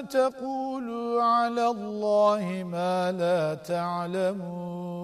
تقولوا على الله ما لا تعلمون.